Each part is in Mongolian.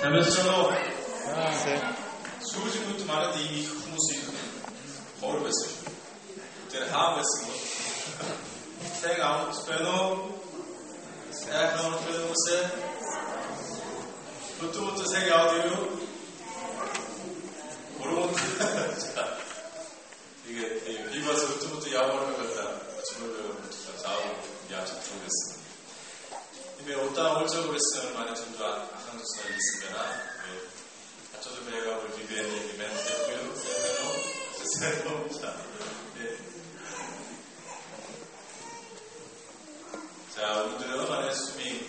살면서 저도 수우지부터 말했는데 이미 후무스이고 거울 했어요 그때는 하암 뵀은 거. 생가 아무것도 빼놓 생각 아무것도 빼놓으세요. 그때부터 생가 어디요? 모르겠다. 이게 리버서 그때부터 야구하는 것 같다. 주물을 자고 야구 통했습니다. 이게 오다 올적으로 했으면 많이 전도 안 funzionato. A ciò che mi aveva per vivere in mezzo più, se no, se non 자, 오늘은 얼마나 숨이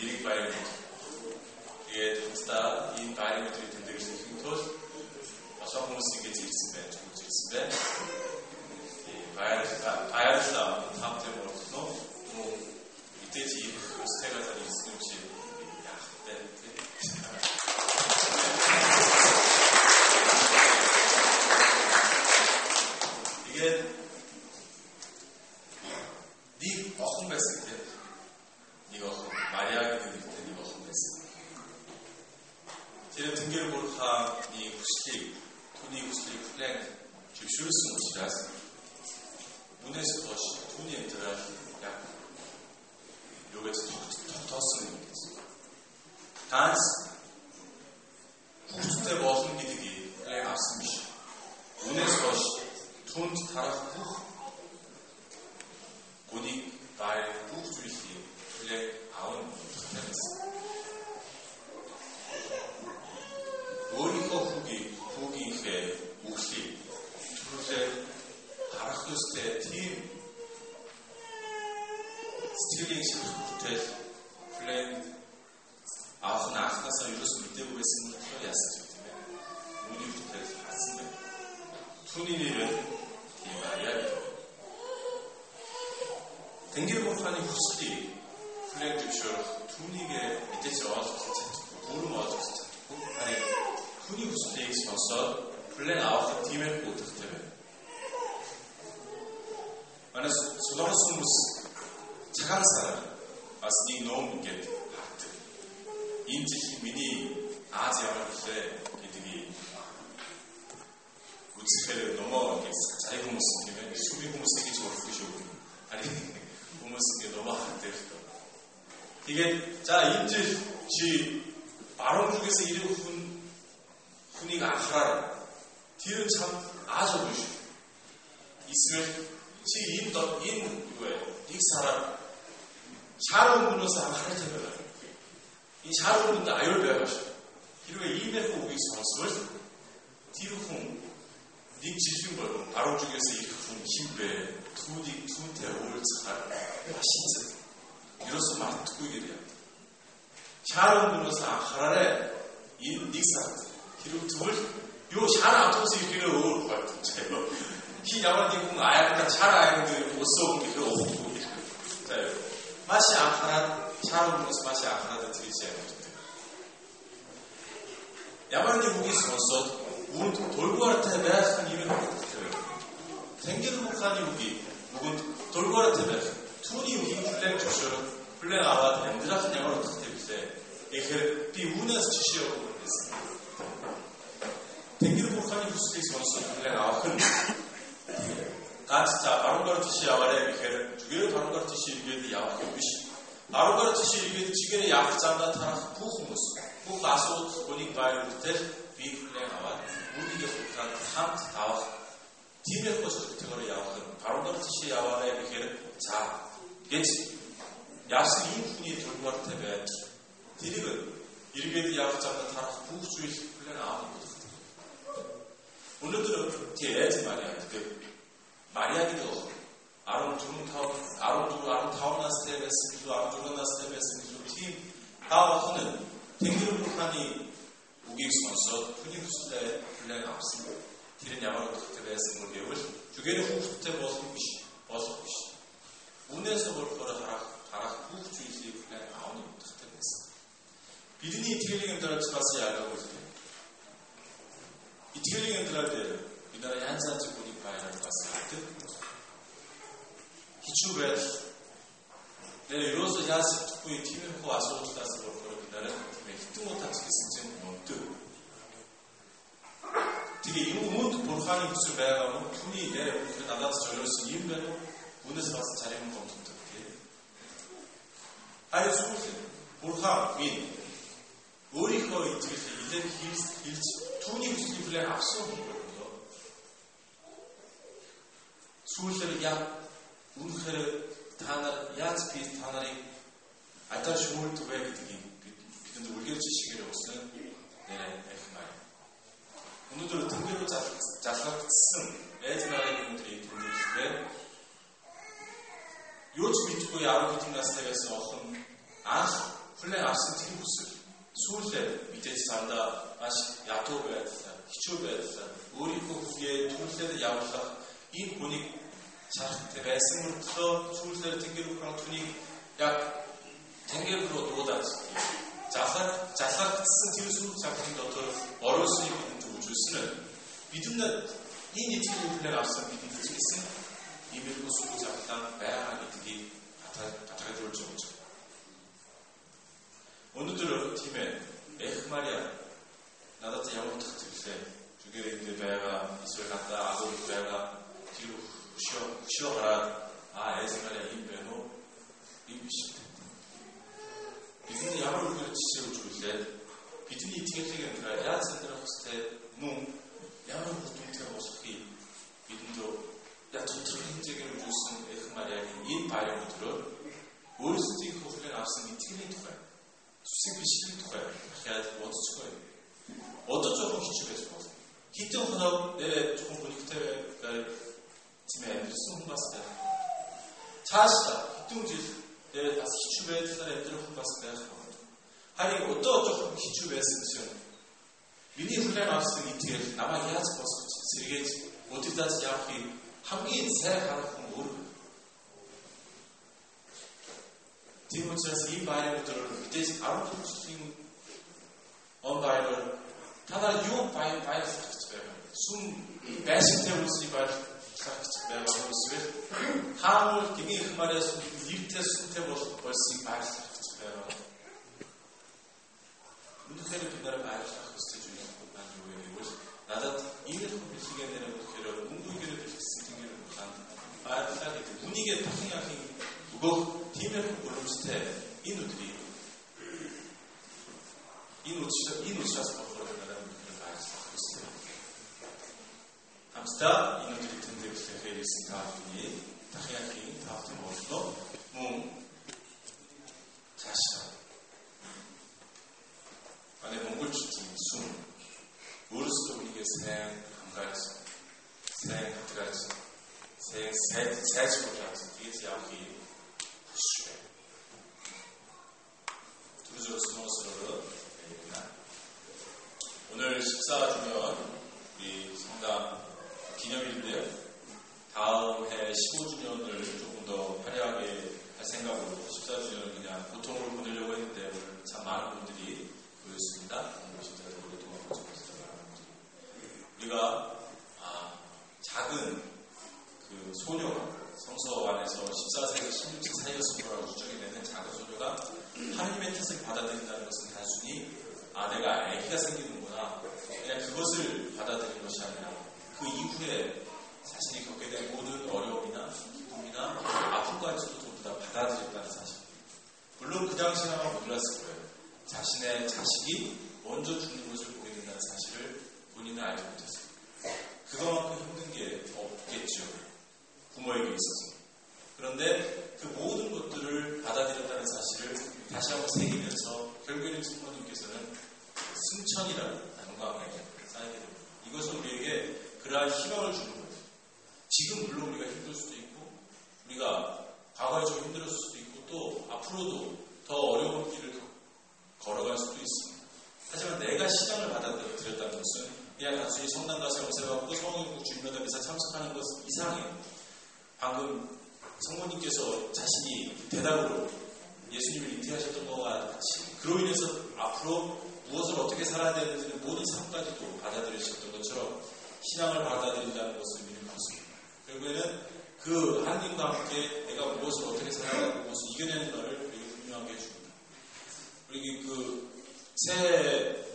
딜릭 바이오미터. 이게 전스타 인 바이오미터의 딜릭을 신토스. 마찬가지로 쓰게 되어 있습니다. 했을때 네가 마리아에게 드릴 때 네가 헌배했을 때 쟤는 등교를 보러 가니 구시리 돈이 구시리 플랜 주슈르스 모시라스 문에서 더시 돈이 들어야 요게 에서 더, 더, 더 쓰는 거겠지 단스 сэтгэлийн ширх бүтээл фрэнд аах нь анхнаасаа юус мэдээгүй байсан нь болохоор яасан юм тийм ээ. Үүний бүтээл хасан байна. Түүний нэрээр тийм аяар. Тэнгэр бурханы хүслийг фрэнд өвшөөрөх түүнийг мэдээж ойлгох бүрэн ойлгох чадахгүй. Харин түүний хүслийг сонсоод фрэнд аах тиймэр бүтээл байна. Манас сулаас хүмүүс 착한 사람, 말씀이 너무 get hard. 인지시 미이 아지 아르세 이들이 우츠페를 넘어 게 자리 고무스기면 수비 고무스기 좋을 수시오고 아니 고무스기 넘어 한대부터 이게 자 인지시 마론 중에서 이르 훈 훈이가 하라 뒤는 참 아주 무시 있으면 지인더인 이거에요이 사람 сар өнгөнөөс анхаарч байгаа. Энэ сар өнгөнд аюул байгаа шүү. Хэрвээ иймэрхүү үгийг сонсвол тэр хүн нэг жилийн болон 10 жилээс ирэх хүн хинбэ түүнийг түүнтэй уулзахаар ашигласан. Юус мартахгүй гэдэг юм. Сар өнгөнөөс анхаараарай. Энэ нэг сар хэрвээ тэгвэл юу шар автобус ирэхээ өөр болж байна. Чи яваад юм айгаа чар айгаа өсөөх гэхээр Маш анхаарал чам хүмүүс маш анхаарал үзэж амьддаг. Ямар нэг үгийг сонсоод бүгд тургууртай байх нь юм хэлдэг. Тэнгэр муханы үгийг бүгд тургууртай байх. Түүний үгийг хүлээн зөвшөөрөх, хүлээн аваад амьдрах нь ямар утгатай билээ. Эхэр би үүнээс жишээ өгөх юм. Тэнгэр муханы үгийг сонсоод хүлээн авах нь Ганц за 12 жишээ аваарэ гэхээр зүгээр 12 жишээ иргээд явах юм биш. 12 жишээ иргээд чигээр явах замдаа тарах бүх хүмүүс бүх асуудал бүний байр хүртэл бие хүнээ аваад бүгдийг хамт хамт тавах тиймэрх хөдөлгөөр явах юм. 12 жишээ аваарэ гэхээр цаа гэж яасан юм хүний төрмөр тавиад тэрийг эргээд явах замдаа тарах бүх зүйлийг авах. Өнөөдөр тийм яаж маань яадаг вэ? Мария гэдэг бол 14-15 14-15-наас дээрээс илүү 14-наас дээрээс илүү тийм та бүхэн Тэнгэр бурханы үгийг сонсоод түүний хүслээр хүлээн авсан. Тэр нь ямар утгатай байсан юм гэвэл зүгээр хүүхдтэй болох биш болох биш. Үнээс өөрөөр харах харах бүх зүйлийг хүлээн авах утгатай байсан. Бидний итгэлийн амьдралд бас яг үгүй. Итгэлийн амьдралд бид нар янз янз байгаад бас хэвтэн. Хичүү байдал. Тэр ерөөсөө яасахгүй тиймэрхүү асуудалаас өөрөөр нарийн тийм хитэн утас гэсэн чинь мөнтөө. Тэгээ юм өмнөд бурханы хүсэл байгаа юм. Түүний дээр өөрөөр надаас зориулсан юм байна уу? Үнэс бас царим гомддог тийм. Айсгүй бурхан минь өөрийнхөө итгэл илэн хийс хэлж түүний хүслийг авсан юм Сүүлээр яг үнэхээр та нар яаж би та нарыг атаж мөрдөв бэ гэдэг юм. Бидэнд үлгэр жишгээр өгсөн нэрээ эхмай. Өнөөдөр тэнгэрүү залгагдсан ээж нарын өндрийг тэмдэглэхээр юу ч мэдгүй 10 хэдэн настай байсан охин анх хүлээн авсан тэр хүсэл сүүлээр мэдээж сандаа маш ядуу байдлаа, хичүү байдлаа өөрийнхөө хүгээ түрлээр явуулах энэ хүнийг шаардлагатай байсан мөртлөө сүүлээр тэнгэр бүхэн түүнийг яг тэнгэр рүү дуудаад залхад залхагдсан тэр сүм цагийн дотор ороосныг бидэнд үзүүлсэн. Бидэнд энэ эцэг бүхнээр авсан бидэнд хэлсэн иймэрхүү сүм цагтаа байгаа гэдэг дээр бас хичүү байдлаар амьдрах бас байх болно. Харин өдөө жоохон хичүү байсан гэж байна. Миний хүлээн авсан итгэл намайг яаж босгож сэргээж бодидаас явахыг хамгийн сайн харах хүн өөр. Тийм учраас ийм байрны өдрөөр мэдээж 10 жилийн он байраар танаа юу байн байрлах гэж байна. Сүм байшинтай үсний байрлах талаар хэцэг байгаа юм эсвэл хаавал гмийн их мараас нэр төсөнтэй бол болсыг айлах хэцэг байгаа. Үнэхээр бид нарыг айлах хэсэж байна. Наад юу юм бол надад ийм их бүхнийг нэр өгөхээр өнгөөр бэлтгэсэн тиймэр ухаан байдлаа гэдэг. Үнийгээ тухайн ахын өгөх тиймэр боломжтой энэ өдрийн энэ учраас энэ учраас болохоор надад айлах хэсэг. Хамстаа 생각이 다이아킹 다음 모도몸자시 안에 몽골 주중 숨우르도우게생감가에생하트지 생세 지고자지 뒤에 지기하시 두루저루 스모스로 오늘 14주년 우리 성당 기념일인데요 다음 해 15주년을 조금 더 화려하게 할 생각으로 14주년을 그냥 고통을 보내려고 했는데 오늘 참 많은 분들이 보였습니다 오신 대로 우리 동안 모습에서 많은 분들이 우리가 아, 작은 그 소녀가 성서 안에서 1 4세기1 6세사이서 순로라고 추정이 되는 작은 소녀가 하나님의 뜻을 받아들인다는 것은 단순히 아내가 그리스는 승천이라는 단어가 쌓이게 됩니다. 이것은 우리에게 그러한 희망을 주는 거예요. 지금 물론 우리가 힘들 수도 있고 우리가 과거에 좀 힘들었을 수도 있고 또 앞으로도 더 어려운 길을 걸어갈 수도 있습니다. 하지만 내가 시장을 받아들였다는 것은 그냥 단순히 성당과 세워서 받고 성원국 주민마다 미사 참석하는 것이상이 방금 성모님께서 자신이 대답으로 예수님을 잉태하셨던 것과 같이 그로 인해서 앞으로 무엇을 어떻게 살아야 되는지 모든 삶까지도 받아들이셨던 것처럼 신앙을 받아들인다는 것을 믿는 것입니다. 결국에는 그 하나님과 함께 내가 무엇을 어떻게 살아야 되는 무엇을 이겨내는 것을 분명하게 해줍니다. 우리 그 새해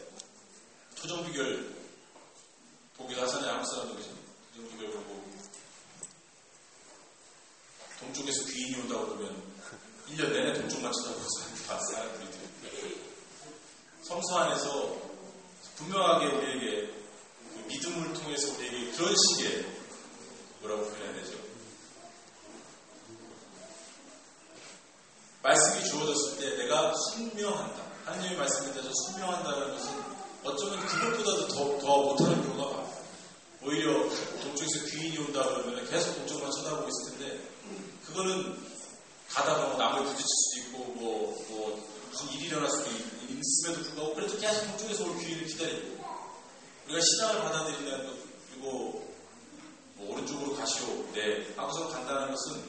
순명한다. 하나님의 말씀에 대해서 순명한다는 것은 어쩌면 그것보다도 더, 더 못하는 경우가 많아요. 오히려 동쪽에서 귀인이 온다 그러면 계속 동쪽만 쳐다보고 있을 텐데 그거는 가다가 나무에 부딪힐 수도 있고 뭐, 뭐 무슨 일이 일어날 수도 있음에도 불구하고 그래도 계속 동쪽에서 올 귀인을 기다리고 우리가 신앙을 받아들인다는 것 그리고 뭐 오른쪽으로 가시오 네 아무서 간다는 것은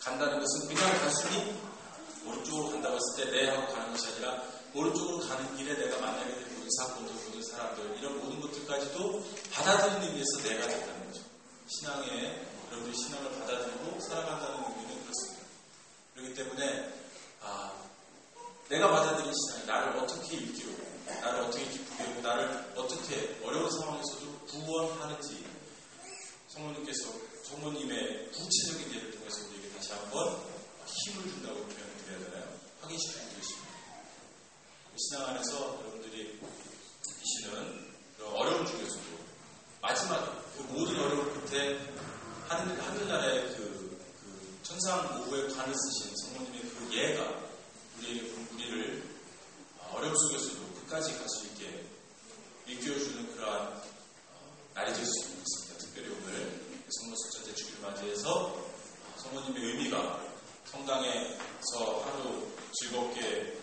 간다는 것은 그냥 단순히 오른쪽으로 간다고 했을 때네 하고 가는 것이 아니라 오른쪽으로 가는 길에 내가 만나게 된 모든 사건들, 모든 사람들 이런 모든 것들까지도 받아들이는 의미에서 내가 된다는 거죠. 신앙에 여러분들이 신앙을 받아들이고 살아간다는 의미는 그렇습니다. 그렇기 때문에 아, 내가 받아들인 신앙이 나를 어떻게 일기로, 나를 어떻게 기쁘게 하고 나를 어떻게 어려운 상황에서도 구원하는지 성모님께서 성모님의 구체적인 예를 통해서 우리에게 다시 한번 힘을 준다고 표현. 합니다 드려야 되나요? 확인시켜드리겠습니다. 신앙 안에서 여러분들이 이시는 어려움 중에서도 마지막 그 모든 어려움 끝에 하늘, 하늘나라 그, 그 천상 오후에 관을 쓰신 즐겁게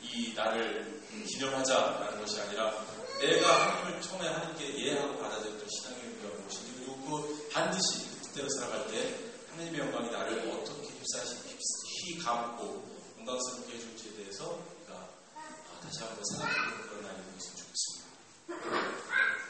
이 날을 기념하자라는 것이 아니라 내가 하나님을 통해 에 하나님께 예하고 받아들였던 신앙의 의미가 무엇인지 그리고 그 반드시 그때로 살아갈 때 하나님의 영광이 나를 어떻게 휩싸시고 휘감고 건강스럽게 해줄지에 대해서 우리가 다시 한번 생각하는 그런 날이 되었으면 좋겠습니다.